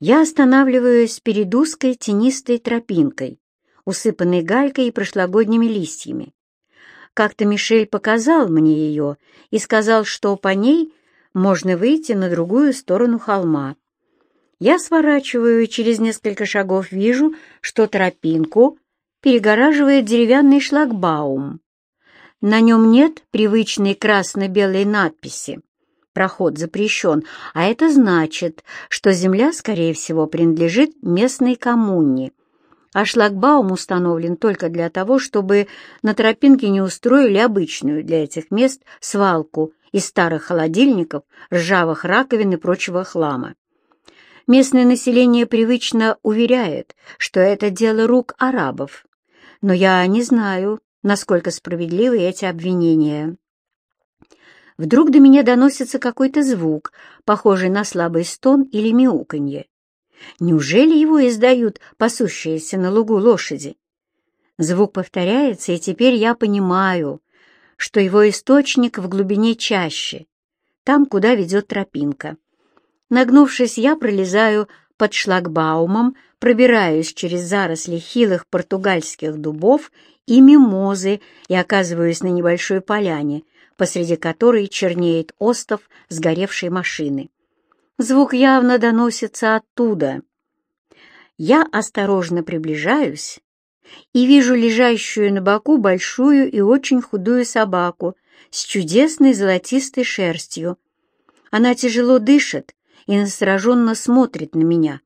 Я останавливаюсь перед узкой тенистой тропинкой, усыпанной галькой и прошлогодними листьями. Как-то Мишель показал мне ее и сказал, что по ней можно выйти на другую сторону холма. Я сворачиваю и через несколько шагов вижу, что тропинку перегораживает деревянный шлагбаум. На нем нет привычной красно-белой надписи «Проход запрещен», а это значит, что земля, скорее всего, принадлежит местной коммуне, а шлагбаум установлен только для того, чтобы на тропинке не устроили обычную для этих мест свалку из старых холодильников, ржавых раковин и прочего хлама. Местное население привычно уверяет, что это дело рук арабов, но я не знаю, насколько справедливы эти обвинения. Вдруг до меня доносится какой-то звук, похожий на слабый стон или мяуканье. Неужели его издают пасущиеся на лугу лошади? Звук повторяется, и теперь я понимаю, что его источник в глубине чаще, там, куда ведет тропинка. Нагнувшись, я пролезаю под шлагбаумом, пробираюсь через заросли хилых португальских дубов и мимозы и оказываюсь на небольшой поляне, посреди которой чернеет остов сгоревшей машины. Звук явно доносится оттуда. Я осторожно приближаюсь и вижу лежащую на боку большую и очень худую собаку с чудесной золотистой шерстью. Она тяжело дышит и настороженно смотрит на меня.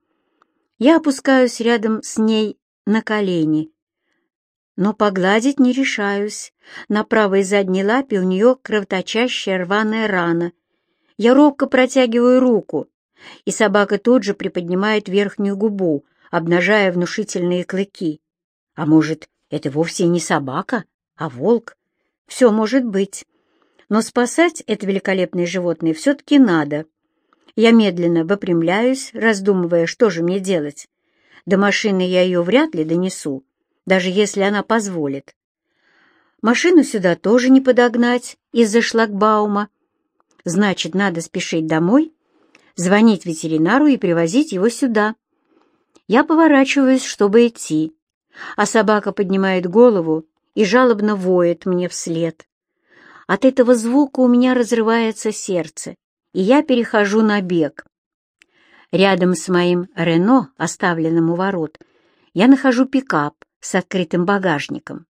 Я опускаюсь рядом с ней на колени, но погладить не решаюсь. На правой задней лапе у нее кровоточащая рваная рана — я робко протягиваю руку, и собака тут же приподнимает верхнюю губу, обнажая внушительные клыки. А может, это вовсе не собака, а волк? Все может быть. Но спасать это великолепное животное все-таки надо. Я медленно выпрямляюсь, раздумывая, что же мне делать. До машины я ее вряд ли донесу, даже если она позволит. Машину сюда тоже не подогнать из-за шлагбаума, Значит, надо спешить домой, звонить ветеринару и привозить его сюда. Я поворачиваюсь, чтобы идти, а собака поднимает голову и жалобно воет мне вслед. От этого звука у меня разрывается сердце, и я перехожу на бег. Рядом с моим Рено, оставленным у ворот, я нахожу пикап с открытым багажником.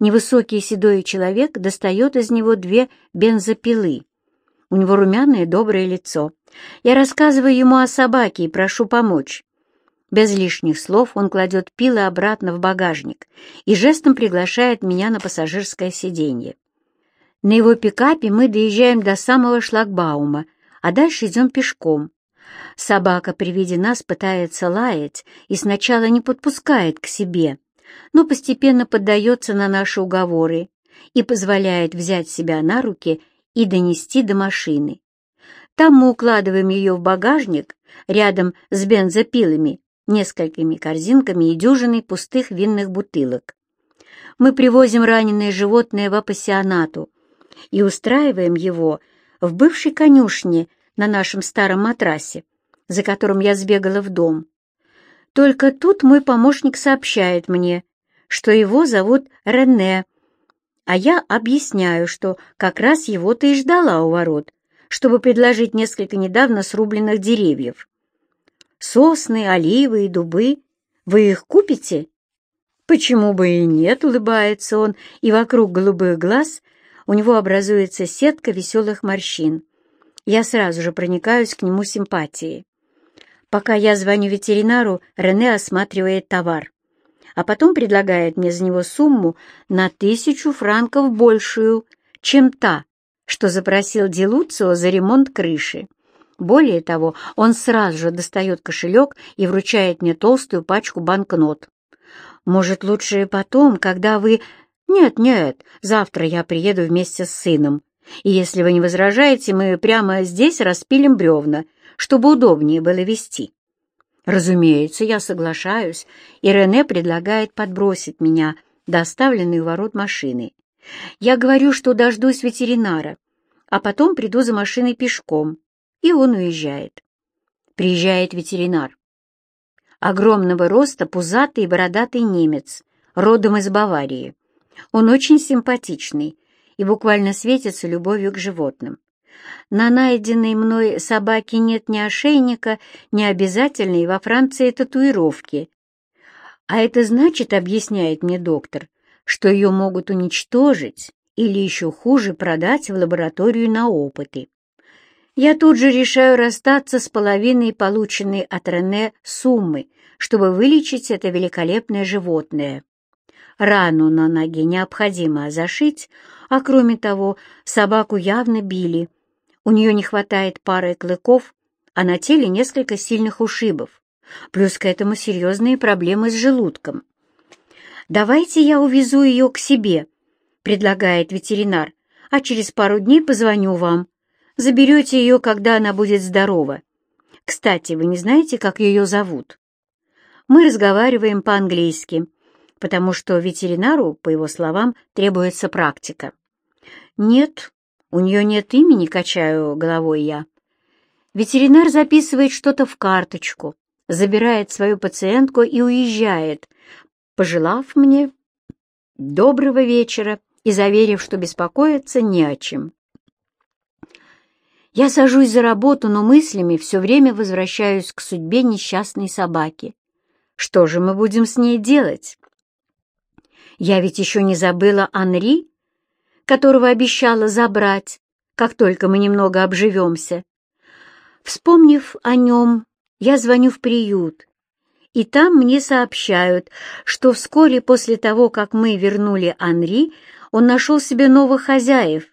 Невысокий седой человек достает из него две бензопилы у него румяное доброе лицо. Я рассказываю ему о собаке и прошу помочь. Без лишних слов он кладет пилы обратно в багажник и жестом приглашает меня на пассажирское сиденье. На его пикапе мы доезжаем до самого шлагбаума, а дальше идем пешком. Собака при виде нас пытается лаять и сначала не подпускает к себе, но постепенно поддается на наши уговоры и позволяет взять себя на руки и донести до машины. Там мы укладываем ее в багажник рядом с бензопилами, несколькими корзинками и дюжиной пустых винных бутылок. Мы привозим раненое животное в апассионату и устраиваем его в бывшей конюшне на нашем старом матрасе, за которым я сбегала в дом. Только тут мой помощник сообщает мне, что его зовут Рене, а я объясняю, что как раз его-то и ждала у ворот, чтобы предложить несколько недавно срубленных деревьев. Сосны, оливы и дубы. Вы их купите? Почему бы и нет, улыбается он, и вокруг голубых глаз у него образуется сетка веселых морщин. Я сразу же проникаюсь к нему симпатией. Пока я звоню ветеринару, Рене осматривает товар а потом предлагает мне за него сумму на тысячу франков большую, чем та, что запросил Делуцио за ремонт крыши. Более того, он сразу же достает кошелек и вручает мне толстую пачку банкнот. «Может, лучше потом, когда вы...» «Нет-нет, завтра я приеду вместе с сыном, и если вы не возражаете, мы прямо здесь распилим бревна, чтобы удобнее было вести». Разумеется, я соглашаюсь, и Рене предлагает подбросить меня до оставленной ворот машины. Я говорю, что дождусь ветеринара, а потом приду за машиной пешком, и он уезжает. приезжает ветеринар. Огромного роста пузатый и бородатый немец, родом из Баварии. Он очень симпатичный и буквально светится любовью к животным. На найденной мной собаке нет ни ошейника, ни обязательной во Франции татуировки. А это значит, объясняет мне доктор, что ее могут уничтожить или еще хуже продать в лабораторию на опыты. Я тут же решаю расстаться с половиной полученной от Рене суммы, чтобы вылечить это великолепное животное. Рану на ноге необходимо зашить, а кроме того, собаку явно били. У нее не хватает пары клыков, а на теле несколько сильных ушибов. Плюс к этому серьезные проблемы с желудком. «Давайте я увезу ее к себе», — предлагает ветеринар, «а через пару дней позвоню вам. Заберете ее, когда она будет здорова. Кстати, вы не знаете, как ее зовут?» Мы разговариваем по-английски, потому что ветеринару, по его словам, требуется практика. «Нет, у нее нет имени», — качаю головой я. Ветеринар записывает что-то в карточку, забирает свою пациентку и уезжает, пожелав мне доброго вечера и заверив, что беспокоиться не о чем. Я сажусь за работу, но мыслями все время возвращаюсь к судьбе несчастной собаки. Что же мы будем с ней делать? Я ведь еще не забыла Анри, которого обещала забрать, как только мы немного обживемся. Вспомнив о нем, я звоню в приют, и там мне сообщают, что вскоре после того, как мы вернули Анри, он нашел себе новых хозяев,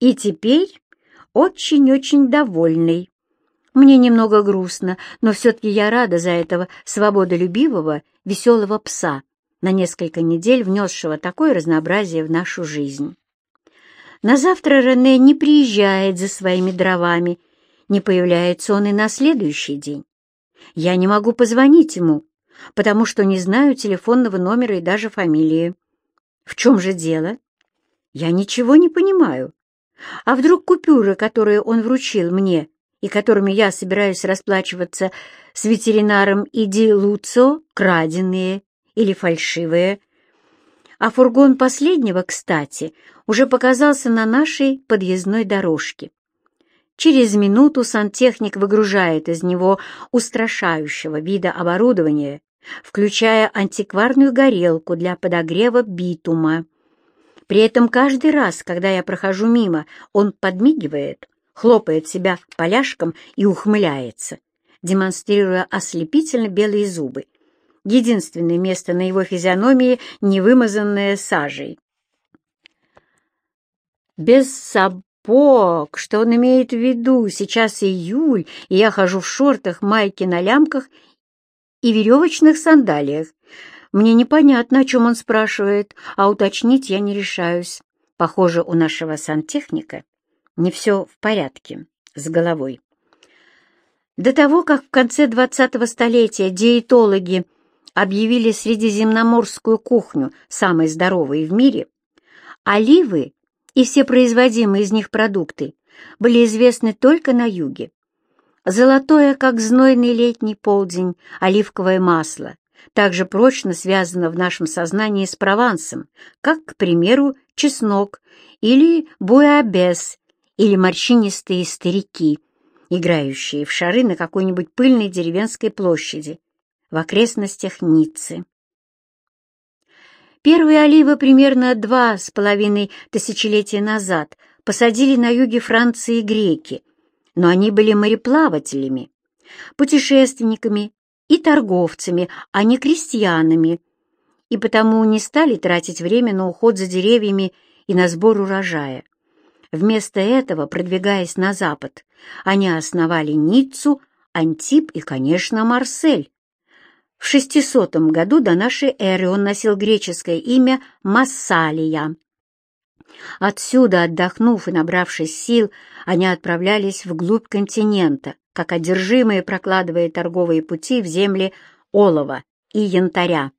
и теперь очень-очень довольный. Мне немного грустно, но все-таки я рада за этого свободолюбивого, веселого пса, на несколько недель внесшего такое разнообразие в нашу жизнь. На завтра Рене не приезжает за своими дровами, не появляется он и на следующий день. Я не могу позвонить ему, потому что не знаю телефонного номера и даже фамилии. В чем же дело? Я ничего не понимаю. А вдруг купюры, которые он вручил мне и которыми я собираюсь расплачиваться с ветеринаром Иди Луцо, краденые или фальшивые? А фургон последнего, кстати, уже показался на нашей подъездной дорожке. Через минуту сантехник выгружает из него устрашающего вида оборудование, включая антикварную горелку для подогрева битума. При этом каждый раз, когда я прохожу мимо, он подмигивает, хлопает себя поляшком и ухмыляется, демонстрируя ослепительно белые зубы. Единственное место на его физиономии, не вымазанное сажей. Без сапог, что он имеет в виду? Сейчас июль, и я хожу в шортах, майке на лямках и веревочных сандалиях. Мне непонятно, о чем он спрашивает, а уточнить я не решаюсь. Похоже, у нашего сантехника не все в порядке с головой. До того, как в конце двадцатого столетия диетологи объявили средиземноморскую кухню самой здоровой в мире, оливы и все производимые из них продукты были известны только на юге. Золотое, как знойный летний полдень, оливковое масло, также прочно связано в нашем сознании с Провансом, как, к примеру, чеснок или буэабес, или морщинистые старики, играющие в шары на какой-нибудь пыльной деревенской площади в окрестностях Ниццы. Первые оливы примерно два с половиной тысячелетия назад посадили на юге Франции греки, но они были мореплавателями, путешественниками и торговцами, а не крестьянами, и потому не стали тратить время на уход за деревьями и на сбор урожая. Вместо этого, продвигаясь на запад, они основали Ниццу, Антип и, конечно, Марсель. В 600 году до нашей эры он носил греческое имя Массалия. Отсюда, отдохнув и набравшись сил, они отправлялись вглубь континента, как одержимые прокладывая торговые пути в земли олова и янтаря.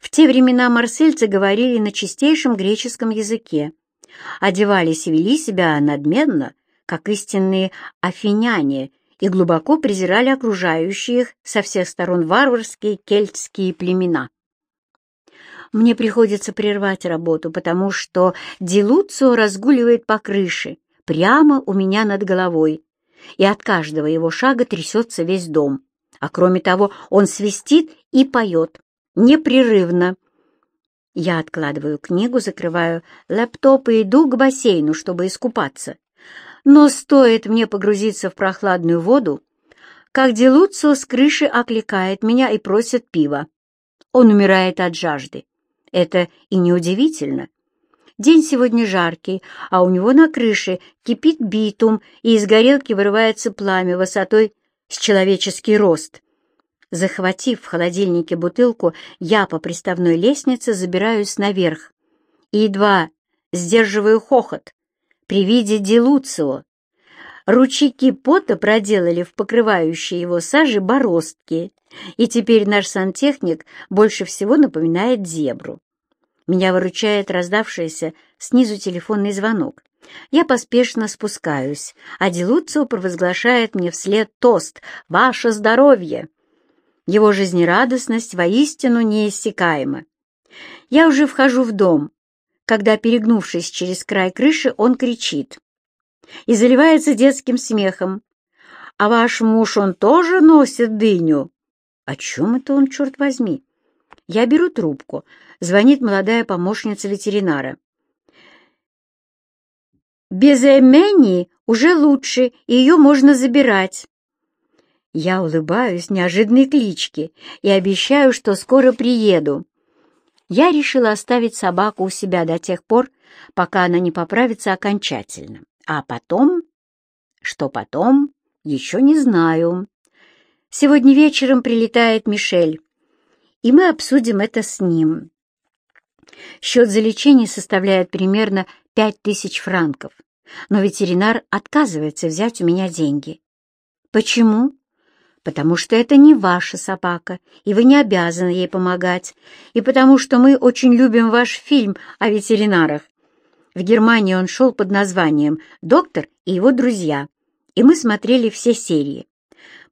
В те времена марсельцы говорили на чистейшем греческом языке, одевались и вели себя надменно, как истинные афиняне, и глубоко презирали окружающие их со всех сторон варварские кельтские племена. Мне приходится прервать работу, потому что Дилуцио разгуливает по крыше, прямо у меня над головой, и от каждого его шага трясется весь дом. А кроме того, он свистит и поет, непрерывно. Я откладываю книгу, закрываю лэптоп и иду к бассейну, чтобы искупаться. Но стоит мне погрузиться в прохладную воду, как Делуцио с крыши окликает меня и просит пива. Он умирает от жажды. Это и неудивительно. День сегодня жаркий, а у него на крыше кипит битум, и из горелки вырывается пламя высотой с человеческий рост. Захватив в холодильнике бутылку, я по приставной лестнице забираюсь наверх. И едва сдерживаю хохот при виде Делуцио. Ручейки пота проделали в покрывающей его саже бороздки, и теперь наш сантехник больше всего напоминает зебру. Меня выручает раздавшийся снизу телефонный звонок. Я поспешно спускаюсь, а Делуцио провозглашает мне вслед тост «Ваше здоровье!». Его жизнерадостность воистину неиссякаема. Я уже вхожу в дом, когда, перегнувшись через край крыши, он кричит и заливается детским смехом. «А ваш муж, он тоже носит дыню?» «О чем это он, черт возьми?» Я беру трубку. Звонит молодая помощница ветеринара. Без Эмени уже лучше, и ее можно забирать. Я улыбаюсь неожиданной кличке и обещаю, что скоро приеду. Я решила оставить собаку у себя до тех пор, пока она не поправится окончательно. А потом... Что потом, еще не знаю. Сегодня вечером прилетает Мишель, и мы обсудим это с ним. Счет за лечение составляет примерно пять тысяч франков, но ветеринар отказывается взять у меня деньги. Почему? Потому что это не ваша собака, и вы не обязаны ей помогать, и потому что мы очень любим ваш фильм о ветеринарах. В Германии он шел под названием «Доктор и его друзья», и мы смотрели все серии.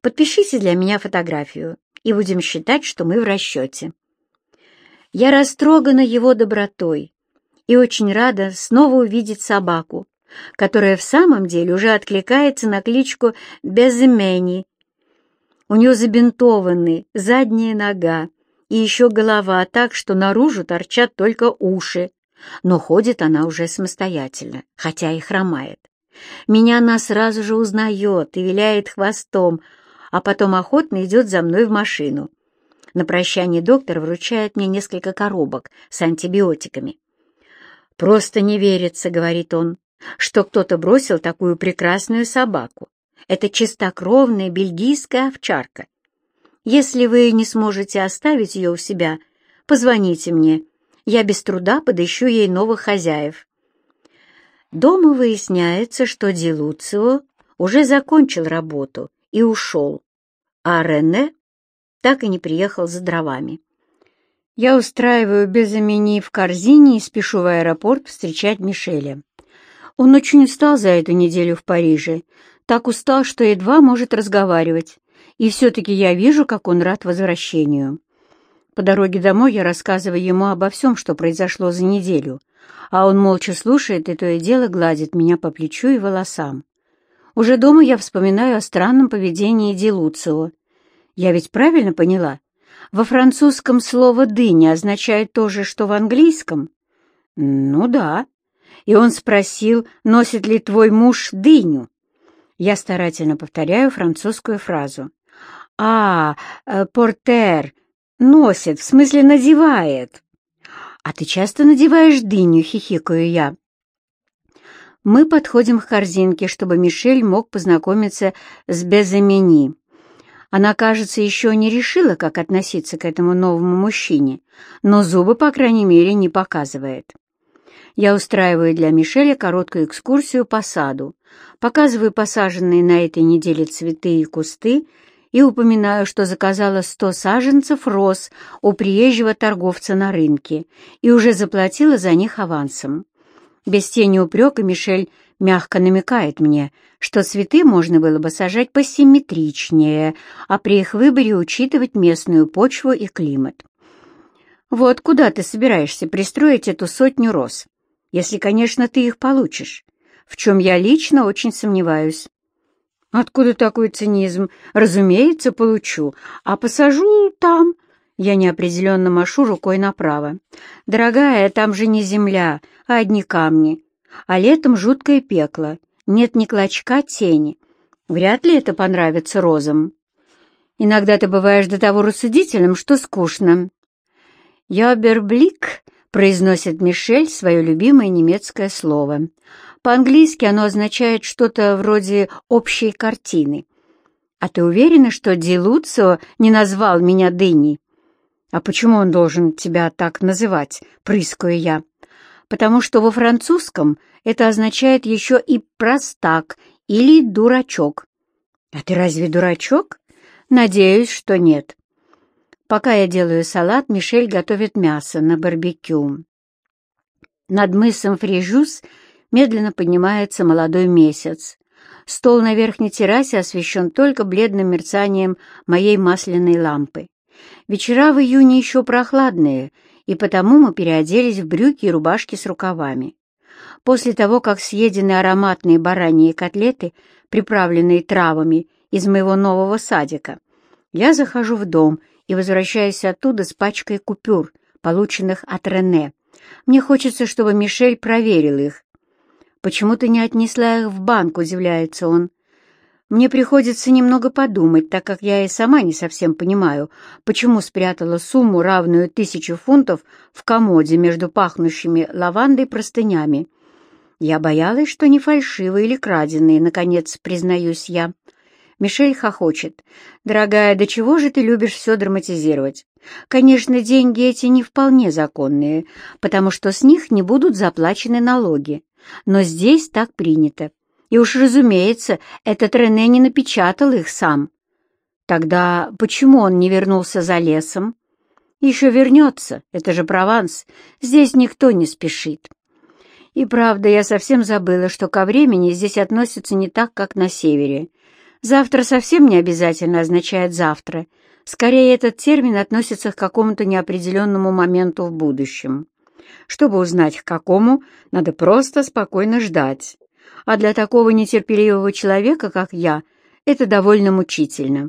Подпишите для меня фотографию, и будем считать, что мы в расчете. Я растрогана его добротой и очень рада снова увидеть собаку, которая в самом деле уже откликается на кличку Безымени. У нее забинтованы задняя нога и еще голова так, что наружу торчат только уши, но ходит она уже самостоятельно, хотя и хромает. Меня она сразу же узнает и виляет хвостом, а потом охотно идет за мной в машину. На прощание доктор вручает мне несколько коробок с антибиотиками. «Просто не верится», — говорит он, — «что кто-то бросил такую прекрасную собаку. Это чистокровная бельгийская овчарка. Если вы не сможете оставить ее у себя, позвоните мне. Я без труда подыщу ей новых хозяев». Дома выясняется, что Дилуцио уже закончил работу и ушел, а Рене так и не приехал за дровами. Я устраиваю без имени в корзине и спешу в аэропорт встречать Мишеля. Он очень устал за эту неделю в Париже, так устал, что едва может разговаривать, и все-таки я вижу, как он рад возвращению. По дороге домой я рассказываю ему обо всем, что произошло за неделю, а он молча слушает и то и дело гладит меня по плечу и волосам. Уже дома я вспоминаю о странном поведении Дилуцио. Я ведь правильно поняла? Во французском слово «дыня» означает то же, что в английском? Ну да. И он спросил, носит ли твой муж дыню. Я старательно повторяю французскую фразу. «А, э, портер, носит, в смысле надевает». «А ты часто надеваешь дыню?» — хихикаю я. Мы подходим к корзинке, чтобы Мишель мог познакомиться с Безамени. Она, кажется, еще не решила, как относиться к этому новому мужчине, но зубы, по крайней мере, не показывает. Я устраиваю для Мишеля короткую экскурсию по саду, показываю посаженные на этой неделе цветы и кусты и упоминаю, что заказала сто саженцев роз у приезжего торговца на рынке и уже заплатила за них авансом. Без тени упрека Мишель мягко намекает мне, что цветы можно было бы сажать посимметричнее, а при их выборе учитывать местную почву и климат. Вот куда ты собираешься пристроить эту сотню роз, если, конечно, ты их получишь, в чем я лично очень сомневаюсь. Откуда такой цинизм? Разумеется, получу, а посажу там. Я неопределенно машу рукой направо. Дорогая, там же не земля, а одни камни а летом жуткое пекло, нет ни клочка тени. Вряд ли это понравится розам. Иногда ты бываешь до того рассудительным, что скучно. «Йоберблик», — произносит Мишель свое любимое немецкое слово. По-английски оно означает что-то вроде «общей картины». «А ты уверена, что Ди не назвал меня Дыней?» «А почему он должен тебя так называть?» — прыскаю я потому что во французском это означает еще и простак или дурачок. А ты разве дурачок? Надеюсь, что нет. Пока я делаю салат, Мишель готовит мясо на барбекю. Над мысом Фрижус медленно поднимается молодой месяц. Стол на верхней террасе освещен только бледным мерцанием моей масляной лампы. Вечера в июне еще прохладные, и потому мы переоделись в брюки и рубашки с рукавами. После того, как съедены ароматные бараньи котлеты, приправленные травами из моего нового садика, я захожу в дом и возвращаюсь оттуда с пачкой купюр, полученных от Рене. Мне хочется, чтобы Мишель проверил их. «Почему ты не отнесла их в банк?» — удивляется он. Мне приходится немного подумать, так как я и сама не совсем понимаю, почему спрятала сумму, равную тысяче фунтов, в комоде между пахнущими лавандой простынями. Я боялась, что не фальшивые или краденые, наконец, признаюсь я. Мишель хохочет. «Дорогая, до чего же ты любишь все драматизировать? Конечно, деньги эти не вполне законные, потому что с них не будут заплачены налоги. Но здесь так принято. И уж, разумеется, этот Рене не напечатал их сам. Тогда почему он не вернулся за лесом? Еще вернется, это же Прованс, здесь никто не спешит. И правда, я совсем забыла, что ко времени здесь относятся не так, как на севере. Завтра совсем не обязательно означает «завтра». Скорее, этот термин относится к какому-то неопределенному моменту в будущем. Чтобы узнать, к какому, надо просто спокойно ждать а для такого нетерпеливого человека, как я, это довольно мучительно.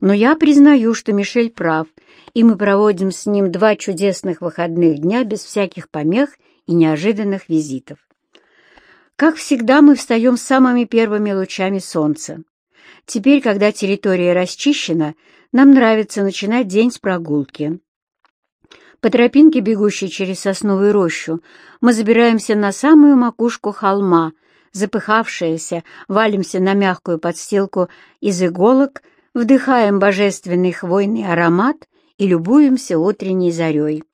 Но я признаю, что Мишель прав, и мы проводим с ним два чудесных выходных дня без всяких помех и неожиданных визитов. Как всегда, мы встаем самыми первыми лучами солнца. Теперь, когда территория расчищена, нам нравится начинать день с прогулки. По тропинке, бегущей через сосновую рощу, мы забираемся на самую макушку холма — запыхавшиеся, валимся на мягкую подстилку из иголок, вдыхаем божественный хвойный аромат и любуемся утренней зарей.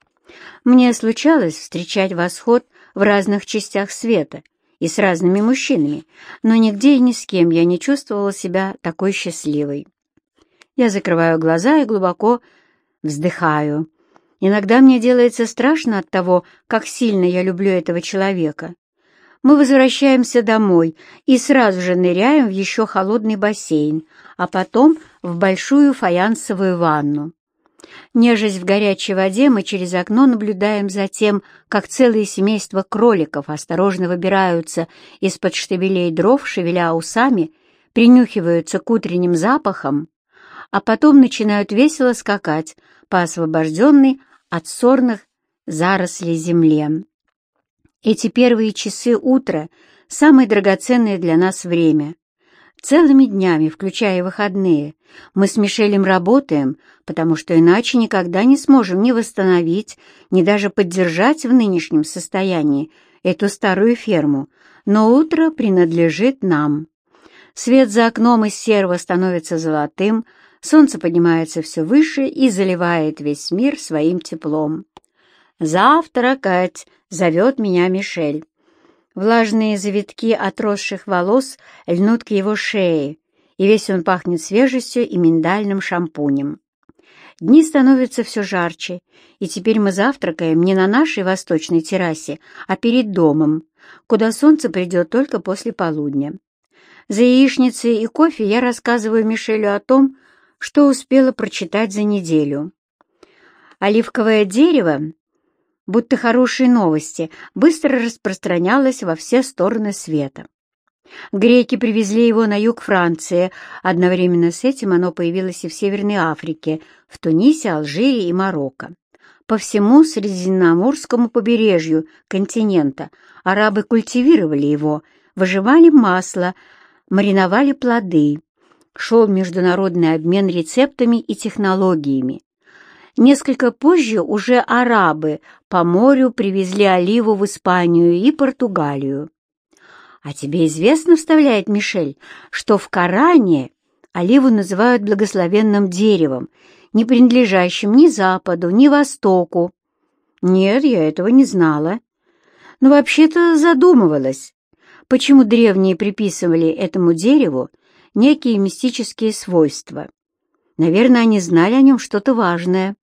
Мне случалось встречать восход в разных частях света и с разными мужчинами, но нигде и ни с кем я не чувствовала себя такой счастливой. Я закрываю глаза и глубоко вздыхаю. Иногда мне делается страшно от того, как сильно я люблю этого человека мы возвращаемся домой и сразу же ныряем в еще холодный бассейн, а потом в большую фаянсовую ванну. Нежесть в горячей воде, мы через окно наблюдаем за тем, как целые семейства кроликов осторожно выбираются из-под штабелей дров, шевеля усами, принюхиваются к утренним запахам, а потом начинают весело скакать по освобожденной от сорных зарослей земле. Эти первые часы утра — самое драгоценное для нас время. Целыми днями, включая выходные, мы с Мишелем работаем, потому что иначе никогда не сможем ни восстановить, ни даже поддержать в нынешнем состоянии эту старую ферму, но утро принадлежит нам. Свет за окном из серого становится золотым, солнце поднимается все выше и заливает весь мир своим теплом. «Завтракать!» — зовет меня Мишель. Влажные завитки отросших волос льнут к его шее, и весь он пахнет свежестью и миндальным шампунем. Дни становятся все жарче, и теперь мы завтракаем не на нашей восточной террасе, а перед домом, куда солнце придет только после полудня. За яичницей и кофе я рассказываю Мишелю о том, что успела прочитать за неделю. Оливковое дерево, будто хорошие новости, быстро распространялось во все стороны света. Греки привезли его на юг Франции, одновременно с этим оно появилось и в Северной Африке, в Тунисе, Алжире и Марокко. По всему Средиземноморскому побережью континента арабы культивировали его, выживали масло, мариновали плоды. Шел международный обмен рецептами и технологиями. Несколько позже уже арабы по морю привезли оливу в Испанию и Португалию. «А тебе известно, — вставляет Мишель, — что в Коране оливу называют благословенным деревом, не принадлежащим ни Западу, ни Востоку?» «Нет, я этого не знала. Но вообще-то задумывалась, почему древние приписывали этому дереву некие мистические свойства. Наверное, они знали о нем что-то важное.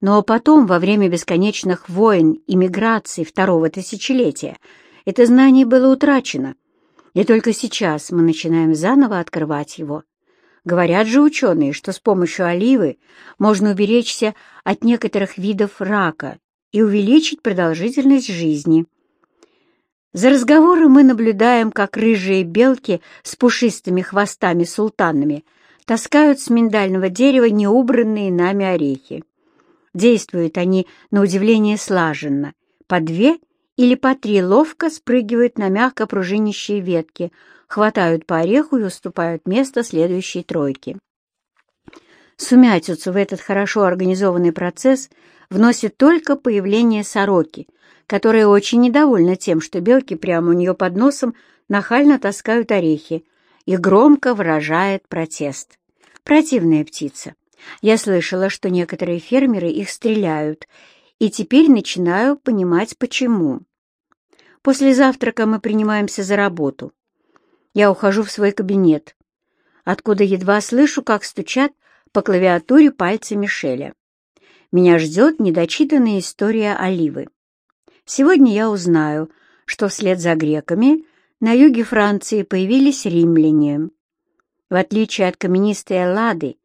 Но потом, во время бесконечных войн и миграций второго тысячелетия, это знание было утрачено, и только сейчас мы начинаем заново открывать его. Говорят же ученые, что с помощью оливы можно уберечься от некоторых видов рака и увеличить продолжительность жизни. За разговором мы наблюдаем, как рыжие белки с пушистыми хвостами-султанами таскают с миндального дерева неубранные нами орехи. Действуют они, на удивление, слаженно, по две или по три ловко спрыгивают на мягко пружинищие ветки, хватают по ореху и уступают место следующей тройке. Сумятицу в этот хорошо организованный процесс вносит только появление сороки, которая очень недовольна тем, что белки прямо у нее под носом нахально таскают орехи и громко выражает протест. Противная птица. Я слышала, что некоторые фермеры их стреляют, и теперь начинаю понимать, почему. После завтрака мы принимаемся за работу. Я ухожу в свой кабинет, откуда едва слышу, как стучат по клавиатуре пальцы Мишеля. Меня ждет недочитанная история Оливы. Сегодня я узнаю, что вслед за греками на юге Франции появились римляне. В отличие от каменистой Эллады,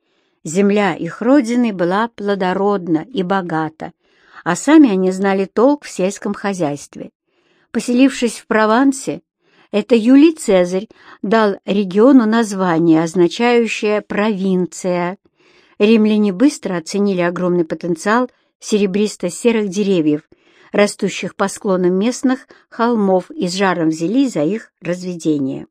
земля их родины была плодородна и богата, а сами они знали толк в сельском хозяйстве. Поселившись в Провансе, это Юлий Цезарь дал региону название, означающее «провинция». Римляне быстро оценили огромный потенциал серебристо-серых деревьев, растущих по склонам местных холмов и с жаром взялись за их разведение.